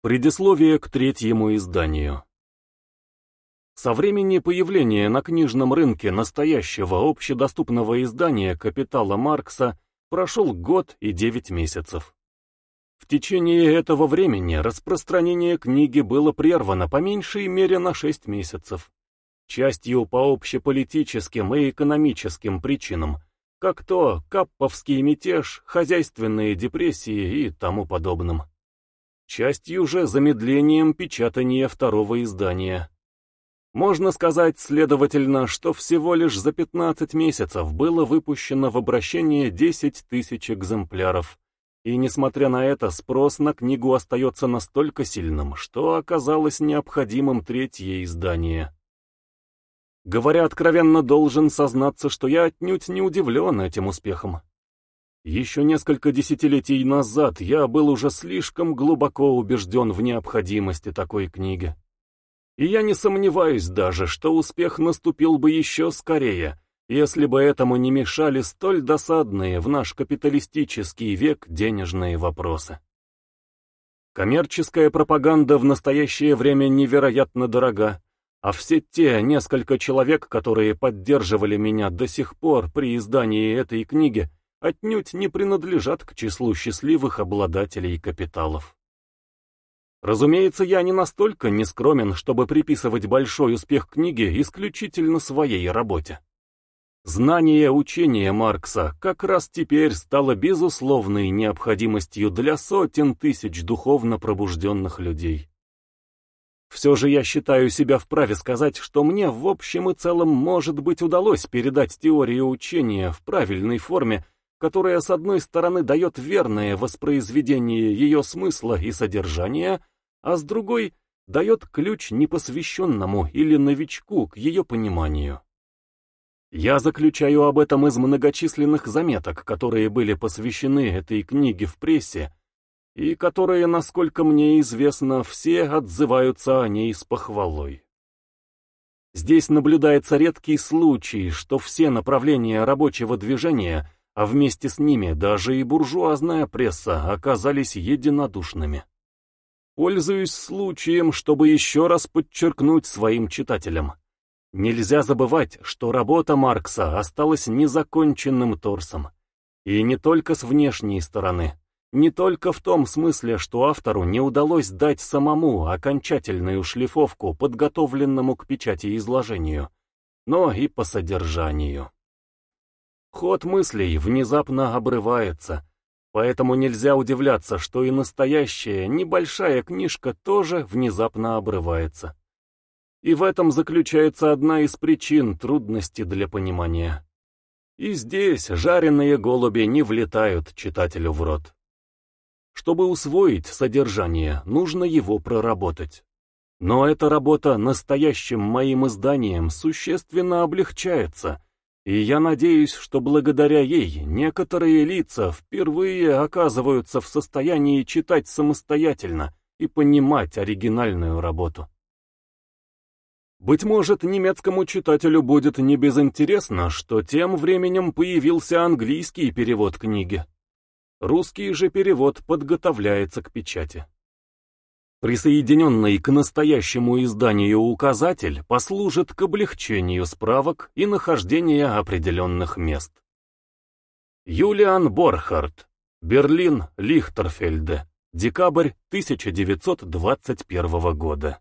Предисловие к третьему изданию. Со времени появления на книжном рынке настоящего общедоступного издания «Капитала Маркса» прошел год и девять месяцев. В течение этого времени распространение книги было прервано по меньшей мере на шесть месяцев, частью по общеполитическим и экономическим причинам, как то капповский мятеж, хозяйственные депрессии и тому подобным частью же замедлением печатания второго издания. Можно сказать, следовательно, что всего лишь за 15 месяцев было выпущено в обращение 10 тысяч экземпляров, и несмотря на это, спрос на книгу остается настолько сильным, что оказалось необходимым третье издание. Говоря откровенно, должен сознаться, что я отнюдь не удивлен этим успехом. Еще несколько десятилетий назад я был уже слишком глубоко убежден в необходимости такой книги. И я не сомневаюсь даже, что успех наступил бы еще скорее, если бы этому не мешали столь досадные в наш капиталистический век денежные вопросы. Коммерческая пропаганда в настоящее время невероятно дорога, а все те несколько человек, которые поддерживали меня до сих пор при издании этой книги, отнюдь не принадлежат к числу счастливых обладателей капиталов. Разумеется, я не настолько нескромен, чтобы приписывать большой успех книги исключительно своей работе. Знание учения Маркса как раз теперь стало безусловной необходимостью для сотен тысяч духовно пробужденных людей. Все же я считаю себя вправе сказать, что мне в общем и целом, может быть, удалось передать теорию учения в правильной форме которая, с одной стороны, дает верное воспроизведение ее смысла и содержания, а с другой — дает ключ непосвященному или новичку к ее пониманию. Я заключаю об этом из многочисленных заметок, которые были посвящены этой книге в прессе, и которые, насколько мне известно, все отзываются о ней с похвалой. Здесь наблюдается редкий случай, что все направления рабочего движения — а вместе с ними даже и буржуазная пресса оказались единодушными. Пользуюсь случаем, чтобы еще раз подчеркнуть своим читателям. Нельзя забывать, что работа Маркса осталась незаконченным торсом. И не только с внешней стороны. Не только в том смысле, что автору не удалось дать самому окончательную шлифовку, подготовленному к печати изложению, но и по содержанию. Ход мыслей внезапно обрывается, поэтому нельзя удивляться, что и настоящая небольшая книжка тоже внезапно обрывается. И в этом заключается одна из причин трудности для понимания. И здесь жареные голуби не влетают читателю в рот. Чтобы усвоить содержание, нужно его проработать. Но эта работа настоящим моим изданием существенно облегчается, и я надеюсь, что благодаря ей некоторые лица впервые оказываются в состоянии читать самостоятельно и понимать оригинальную работу. Быть может, немецкому читателю будет небезынтересно, что тем временем появился английский перевод книги. Русский же перевод подготовляется к печати. Присоединенный к настоящему изданию указатель послужит к облегчению справок и нахождения определенных мест. Юлиан Борхард, Берлин, Лихтерфельде, декабрь 1921 года.